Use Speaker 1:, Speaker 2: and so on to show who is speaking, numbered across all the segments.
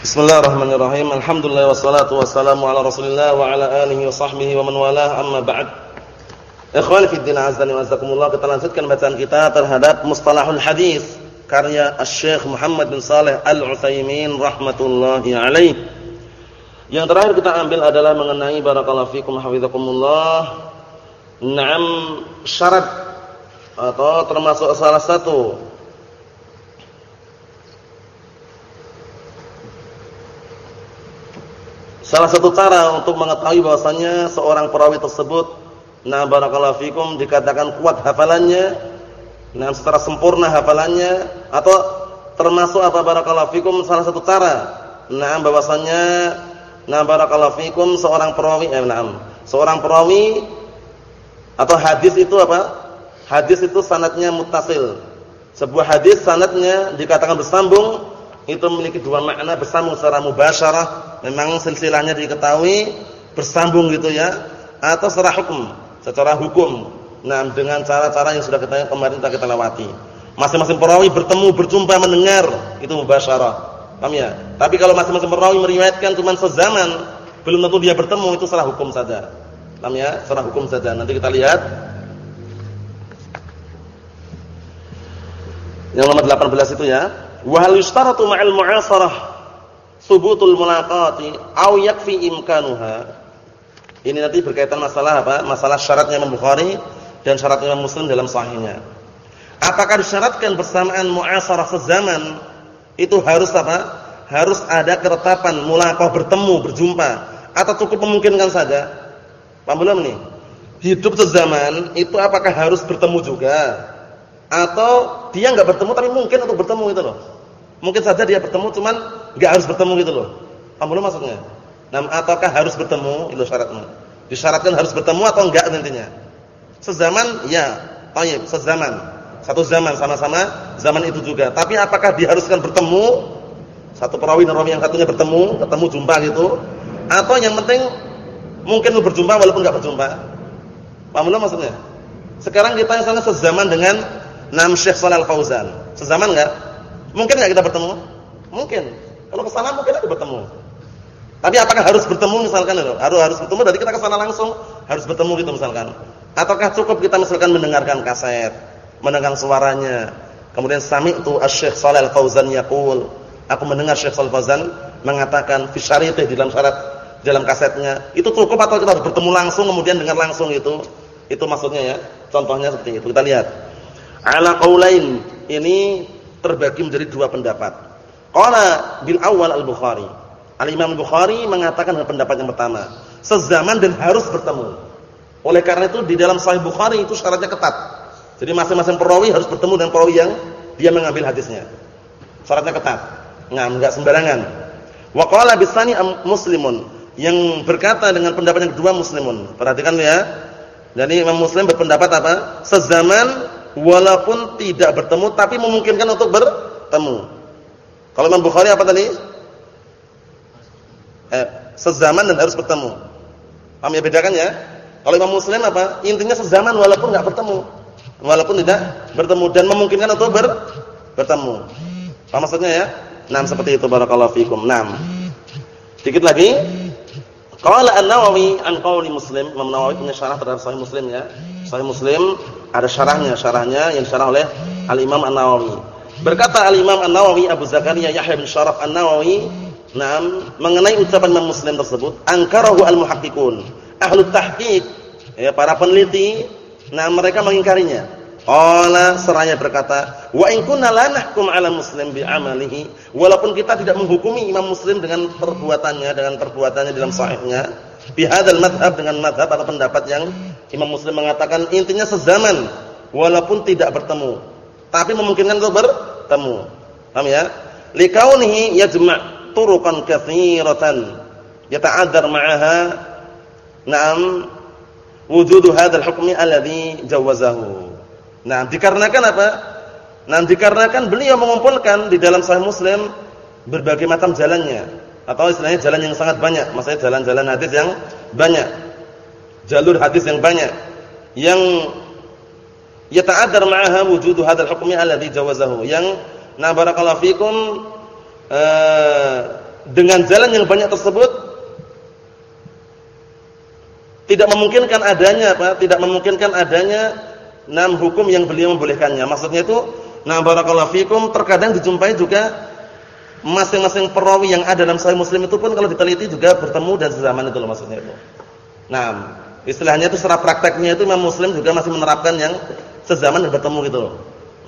Speaker 1: Bismillahirrahmanirrahim. Alhamdulillah wassalatu wassalamu ala Rasulillah wa ala alihi wa sahbihi wa man walah. Amma ba'd. Ikhwani fi din azza wa jazakumullah. Kita lanjutkan bacaan kita terhadap Mustalahul Hadis karya Asy-Syaikh Muhammad bin Shalih Al-Utsaimin rahmatullahi alaih. Yang terakhir kita ambil adalah mengenai barakallahu fikum hafizakumullah. Naam syarat atau termasuk salah satu Salah satu cara untuk mengetahui bahwasanya seorang perawi tersebut nah barakallahu fikum dikatakan kuat hafalannya, nah secara sempurna hafalannya atau termasuk apa barakallahu fikum salah satu cara nah bahwasanya nah barakallahu fikum seorang perawi eh nah, seorang perawi atau hadis itu apa? Hadis itu sanatnya mutasil. Sebuah hadis sanatnya dikatakan bersambung itu memiliki dua makna bersambung secara mubasyarah, memang silsilahnya diketahui bersambung gitu ya, atau secara hukum, secara hukum. Nah, dengan cara-cara yang sudah kita kemarin kita lewati. Masing-masing perawi bertemu, berjumpa, mendengar, itu mubasyarah. Paham ya? Tapi kalau masing-masing perawi meriwayatkan cuma sezaman, belum tentu dia bertemu, itu secara hukum saja. Paham ya? Secara hukum saja. Nanti kita lihat Yang nomor 18 itu ya. Wa hal yustaratu ma'al mu'asarah subutul mulaqati aw yakfi imkanuha. Ini nanti berkaitan masalah apa? Masalah syaratnya Imam Bukhari dan syaratnya Imam Muslim dalam sahihnya. Apakah disyaratkan bersamaan mu'asarah sezaman itu harus apa? Harus ada ketetapan mulaqah bertemu, berjumpa atau cukup memungkinkan saja? Paham belum nih? Hidup sezaman itu apakah harus bertemu juga? atau dia nggak bertemu tapi mungkin untuk bertemu gitu loh. Mungkin saja dia bertemu cuman nggak harus bertemu gitu loh. Paham belum maksudnya? Nah, ataukah harus bertemu itu syaratnya. Disyaratkan harus bertemu atau enggak nantinya. Sezaman ya, thayyib, sezaman. Satu zaman sama-sama zaman itu juga. Tapi apakah diharuskan bertemu? Satu perawi dan rawi yang satunya bertemu, ketemu jumpa gitu. Atau yang penting mungkin berjumpa walaupun enggak berjumpa. Paham belum maksudnya? Sekarang kita misalnya sezaman dengan Nam Syekh Shalal Fauzan. Sezaman enggak? Mungkin enggak kita bertemu? Mungkin. Kalau ke sana mungkin kita bertemu. Tapi apakah harus bertemu misalkan itu? Harus harus bertemu dari kita ke sana langsung harus bertemu gitu misalkan. Ataukah cukup kita misalkan mendengarkan kaset, mendengar suaranya. Kemudian sami'tu Asy-Syaikh Shalal Fauzan yaqul, aku mendengar Syekh Shalal Fauzan mengatakan fi syariti di dalam syarat dalam kasetnya. Itu cukup atau kita harus bertemu langsung kemudian dengar langsung itu? Itu maksudnya ya. Contohnya seperti itu. Kita lihat. Ala qaulain. Ini terbagi menjadi dua pendapat. Qala bil awal al-Bukhari. Al-Imam Bukhari mengatakan pendapat yang pertama, sezaman dan harus bertemu. Oleh karena itu di dalam Sahih Bukhari itu syaratnya ketat. Jadi masing-masing perawi harus bertemu dengan perawi yang dia mengambil hadisnya. Syaratnya ketat. Nah, enggak sembarangan. Wa qala bisani muslimun yang berkata dengan pendapat yang kedua muslimun. Perhatikan ya. Jadi Imam Muslim berpendapat apa? Sezaman walaupun tidak bertemu tapi memungkinkan untuk bertemu. Kalau Imam Bukhari apa tadi? Eh, sezaman dan harus bertemu. Paham ya bedakan ya? Kalau Imam Muslim apa? Intinya sezaman walaupun enggak bertemu. Walaupun tidak bertemu dan memungkinkan untuk ber bertemu. Apa maksudnya ya? Nah, seperti itu barakallahu fikum. Naam. Sedikit lagi. Qala An-Nawawi an qauli Muslim, Imam Nawawi punya syarah terhadap Sahih Muslim ya. Sahih Muslim ada syarahnya, syarahnya yang disyarah oleh Al-Imam An-Nawawi. Berkata Al-Imam An-Nawawi Abu Zakaria Yahya bin Syaraf An-Nawawi, "Naam, mengenai ucapan Imam Muslim tersebut, angkarahu al-muhaqqiqun." Ahlu tahqiq, ya para peneliti, nah mereka mengingkarinya. Qala seraya berkata, "Wa in kunna nahkum 'ala muslim bi 'amalihi." Walaupun kita tidak menghukumi Imam Muslim dengan perbuatannya, dengan perbuatannya dalam sahihnya, bi hadzal madhab dengan madhab atau pendapat yang Imam Muslim mengatakan intinya sezaman walaupun tidak bertemu, tapi memungkinkan untuk bertemu. Paham ya? Likaunihi yajma' turuqan katsiratan yata'addar ma'aha na'am wujudu hadzal hukmi alladhi jawazahu. Nah, dikarenakan apa? Nah, dikarenakan beliau mengumpulkan di dalam Sahih Muslim berbagai macam jalannya atau istilahnya jalan yang sangat banyak, maksudnya jalan-jalan hadis yang banyak. Jalur hadis yang banyak yang yata'addar ma'aha wujudu hadzal hukmi alladhi jawazahu. Yang na barakallahu fikum uh, dengan jalan yang banyak tersebut tidak memungkinkan adanya apa? Tidak memungkinkan adanya enam hukum yang beliau membolehkannya. Maksudnya itu, nah barakallahu fikum terkadang dijumpai juga masing-masing perawi yang ada dalam Sahih Muslim itu pun kalau diteliti juga bertemu dan sezaman itu loh maksudnya itu. Nah, istilahnya itu secara prakteknya itu Imam Muslim juga masih menerapkan yang sezaman dan bertemu gitu loh.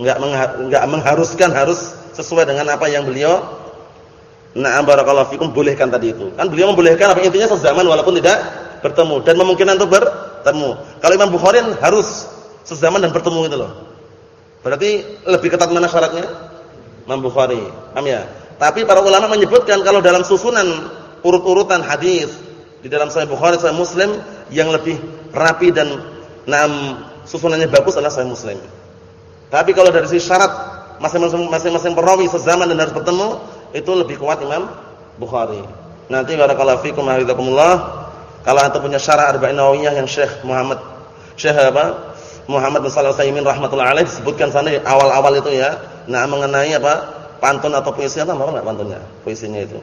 Speaker 1: Enggak enggak mengharuskan harus sesuai dengan apa yang beliau Nah, barakallahu fikum bolehkan tadi itu. Kan beliau membolehkan apa intinya sezaman walaupun tidak bertemu dan memungkinkan untuk bertemu. Kalau Imam Bukhari harus sezaman dan bertemu itu loh. Berarti lebih ketat mana syaratnya? Imam Bukhari. Paham ya? Tapi para ulama menyebutkan kalau dalam susunan urut-urutan hadis di dalam Sahih Bukhari, Sahih Muslim yang lebih rapi dan enam susunannya bagus adalah Sahih Muslim. Tapi kalau dari sisi syarat masing-masing perawi sezaman dan harus bertemu itu lebih kuat Imam Bukhari. Nanti barakallahu fikum hafizakumullah kalau antum punya syarah Arba'in Nawawiyah yang Syekh Muhammad Syekh apa? Muhammad bin Shalih Al-Utsaimin alaih disebutkan sana awal-awal itu ya. Nah, mengenai apa? pantun atau puisi apa enggak pantunnya? Puisinya itu.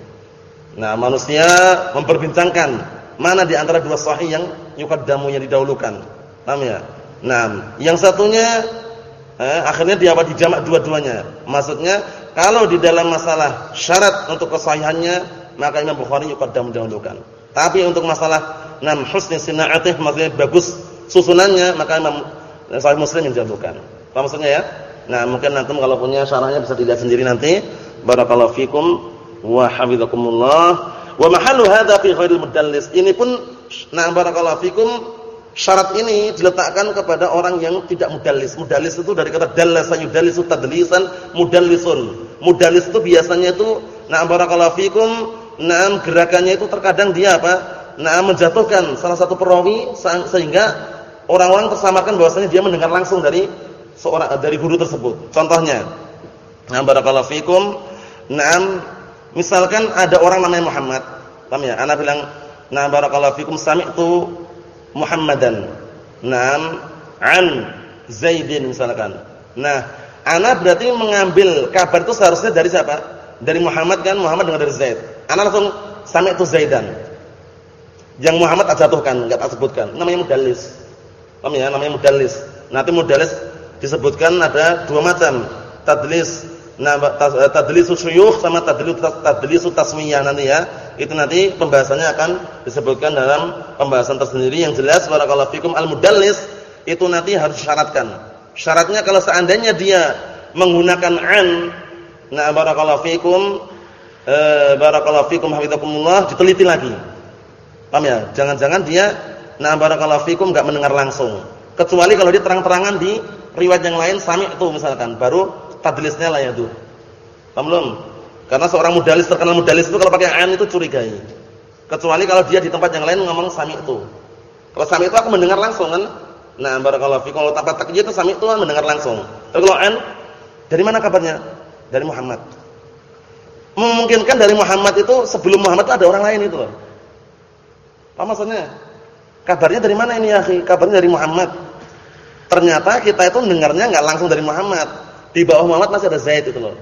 Speaker 1: Nah, manusia memperbincangkan mana di antara dua sahih yang yuqaddamu yang didahulukan. Paham ya? Nah, yang satunya eh, akhirnya dia apa dijamak dua-duanya. Maksudnya kalau di dalam masalah syarat untuk kesahihannya maka Imam Bukhari yuqaddam didahulukan. Tapi untuk masalah nam husni sina'atih maksudnya bagus susunannya maka Imam Sahih Muslim yang didahulukan. Paham maksudnya ya? Nah, mungkin nanti kalau punya syarahnya bisa dilihat sendiri nanti. Barakallahu fikum wa hafizakumullah. Wa mahallu hadza fi ghairil mudallis. Ini pun nah barakallahu fikum syarat ini diletakkan kepada orang yang tidak mudallis. Mudallis itu dari kata dallasa yudallisu tadlisan mudallisun. Mudallis itu biasanya itu nah barakallahu fikum nah gerakannya itu terkadang dia apa? Nah menjatuhkan salah satu perawi sehingga orang-orang tersamakan bahwasanya dia mendengar langsung dari seorang dari guru tersebut. Contohnya, nah barakallahu fikum, na'am misalkan ada orang namanya Muhammad, paham ya? Ana bilang, "Nah barakallahu fikum sami'tu Muhammadan." Naam an Zaidin misalkan. Nah, ana berarti mengambil kabar itu seharusnya dari siapa? Dari Muhammad kan, Muhammad dengan dari Zaid. Ana langsung sami'tu Zaidan. Yang Muhammad tak jatuhkan, enggak tak sebutkan. Namanya mudallis. Paham ya? Namanya mudallis. Nanti mudallis disebutkan ada dua macam tadlis nah eh, tadlisu syuyukh sama tadlis tadlisu tasmiyah nanti ya. Itu nanti pembahasannya akan disebutkan dalam pembahasan tersendiri. Yang jelas barakallahu fikum al-mudallis itu nanti harus syaratkan syaratnya kalau seandainya dia menggunakan an nah barakallahu fikum eh, barakallahu fikum hafizakumullah diteliti lagi. Paham ya? Jangan-jangan dia nah barakallahu fikum enggak mendengar langsung. Kecuali kalau dia terang-terangan di riwayat yang lain sami itu misalkan, baru tadlisnya lah ya tuh. Paham belum? Karena seorang mudalis terkenal mudalis itu kalau pakai an itu curigai. Kecuali kalau dia di tempat yang lain ngomong sami itu. Kalau sami itu aku mendengar langsung kan. Nah, barakallahu fi kalau tanpa takjid itu sami itu kan mendengar langsung. Tapi kalau an dari mana kabarnya? Dari Muhammad. Memungkinkan dari Muhammad itu sebelum Muhammad itu ada orang lain itu loh. Apa maksudnya? Kabarnya dari mana ini ya, Kabarnya dari Muhammad. Ternyata kita itu dengarnya nggak langsung dari Muhammad. Di bawah Muhammad masih ada Zaid itu loh.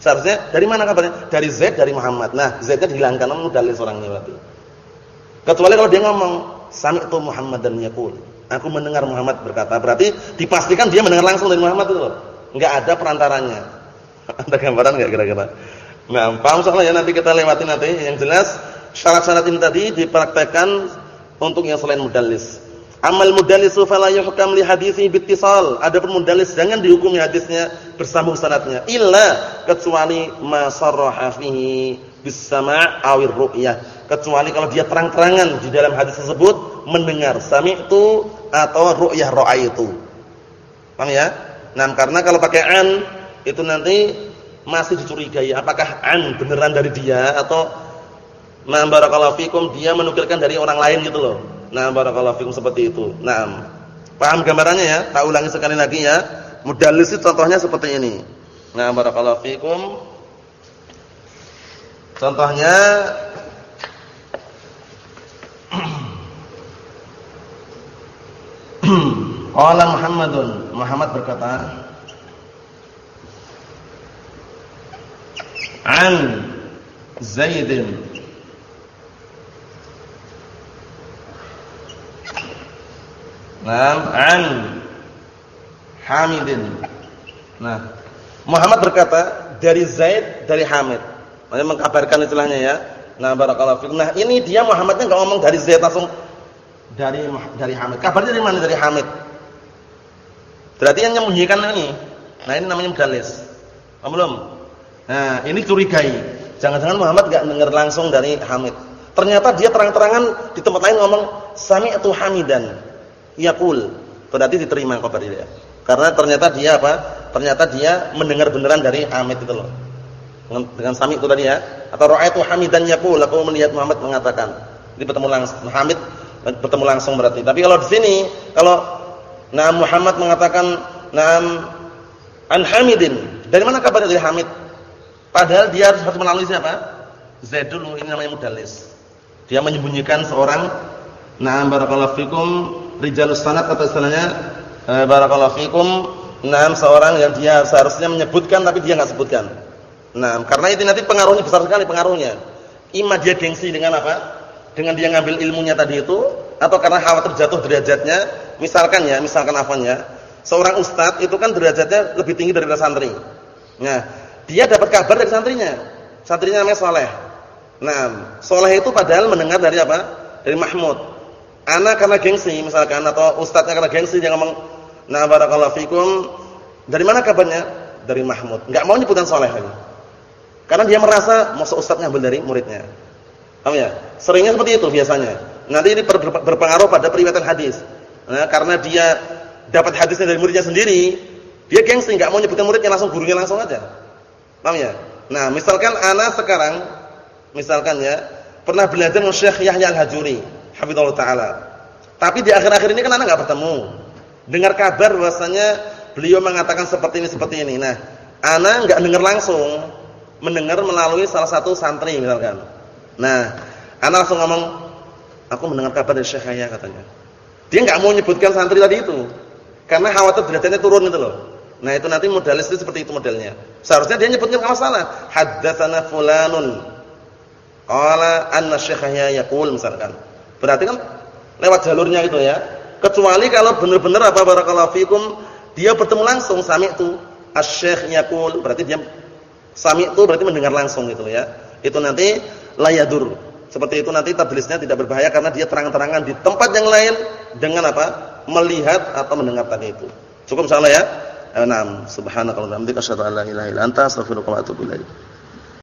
Speaker 1: Seharusnya dari mana kabarnya? Dari Zaid dari Muhammad. Nah, Zaidnya dihilangkan dalil orangnya berarti. Kecuali kalau dia ngomong sami'tu Muhammad dan yaqul. Aku mendengar Muhammad berkata. Berarti dipastikan dia mendengar langsung dari Muhammad itu loh. Enggak ada perantaranya. Ada gambaran enggak kira-kira? Nah, paham soalnya ya nanti kita lewati nanti. Yang jelas syarat-syarat ini tadi dipraktekkan untuk yang selain mudallis. Amal mudallisu fala yuhkam li hadithi bittisal. Adapun mudallis jangan dihukumi hadisnya bersambung sanadnya illa kecuali ma sarraha fihi bis-sama' awir ru'yah. Kecuali kalau dia terang-terangan di dalam hadis tersebut mendengar sami'tu atau ru'yah ra'aitu. Paham ya? Nah, karena kalau pakai an itu nanti masih dicurigai apakah an beneran dari dia atau ma barakallahu fikum dia menukilkan dari orang lain gitu loh. Nah, barakallahu fikum seperti itu. Naam. Paham gambarannya ya? Tak ulangi sekali lagi ya. Mudallis itu contohnya seperti ini. Nah, barakallahu fikum. Contohnya Qala Muhammadun, Muhammad berkata An Zaidin Nah, an Hamidin. Nah, Muhammad berkata dari Zaid dari Hamid. Maksudnya mengkabarkan istilahnya ya. Nah, barakallahu fikum. Nah, ini dia Muhammadnya enggak ngomong dari Zaid langsung dari dari Hamid. Kabarnya dari mana? Dari Hamid. Berarti yang menyembunyikan ini. Nah, ini namanya mudallis. Paham belum? Nah, ini curigai. Jangan-jangan Muhammad enggak dengar langsung dari Hamid. Ternyata dia terang-terangan di tempat lain ngomong sami'tu Hamidan yaqul. Berarti diterima kabar dia. Karena ternyata dia apa? Ternyata dia mendengar beneran dari Hamid itu loh. Dengan sami itu tadi ya. Atau ra'aitu hamidan yaqul. Aku melihat Muhammad mengatakan. Ini bertemu langsung Hamid bertemu langsung berarti. Tapi kalau di sini kalau nah Muhammad mengatakan nam an Hamidin. Dari mana kabarnya dari Hamid? Padahal dia harus melalui siapa? Zaid dulu ini namanya mudallis dia menyembunyikan seorang na'am barakallahu fikum rijalus sanad atau istilahnya eh, barakallahu fikum na'am seorang yang dia seharusnya menyebutkan tapi dia enggak sebutkan Nah, karena itu nanti pengaruhnya besar sekali pengaruhnya. Ima dia gengsi dengan apa? Dengan dia ngambil ilmunya tadi itu atau karena khawatir jatuh derajatnya, misalkan ya, misalkan apanya? Seorang ustadz itu kan derajatnya lebih tinggi dari santri. Nah, dia dapat kabar dari santrinya. Santrinya namanya Soleh. Nah, Soleh itu padahal mendengar dari apa? Dari Mahmud. Anak karena gengsi misalkan atau ustadznya karena gengsi dia ngomong, "Nah, barakallahu fikum." Dari mana kabarnya? Dari Mahmud. Enggak mau nyebutan Soleh lagi. Karena dia merasa masuk ustaz ngambil dari muridnya. Paham ya? Seringnya seperti itu biasanya. Nanti ini berpengaruh pada periwayatan hadis. Nah, karena dia dapat hadisnya dari muridnya sendiri, dia gengsi enggak mau nyebutkan muridnya langsung gurunya langsung aja. Paham ya? Nah, misalkan ana sekarang misalkan ya, pernah belajar dengan Syekh Yahya Al-Hajuri, hafizallahu taala. Tapi di akhir-akhir ini kan ana enggak bertemu. Dengar kabar bahwasanya beliau mengatakan seperti ini seperti ini. Nah, ana enggak dengar langsung mendengar melalui salah satu santri misalkan. Nah, anak langsung ngomong, aku mendengar kabar dari Syekh Yahya katanya. Dia nggak mau menyebutkan santri tadi itu. Karena khawatir derajatnya turun itu loh. Nah, itu nanti modalis itu seperti itu modelnya. Seharusnya dia nyebutnya kalau salah, haddatsana fulanun. Qala anna Syekh Yahya yaqul misalkan. Berarti kan lewat jalurnya itu ya. Kecuali kalau benar-benar apa barakallahu fikum dia bertemu langsung sami itu asy-syekh yaqul berarti dia Sami itu berarti mendengar langsung gitu ya. Itu nanti layadur. Seperti itu nanti tadlisnya tidak berbahaya karena dia terang-terangan di tempat yang lain dengan apa? Melihat atau mendengar tadi itu. Cukup insyaallah ya. Naam, subhanakallahumma wa bihamdika asyhadu an la ilaha illa anta astaghfiruka wa atubu.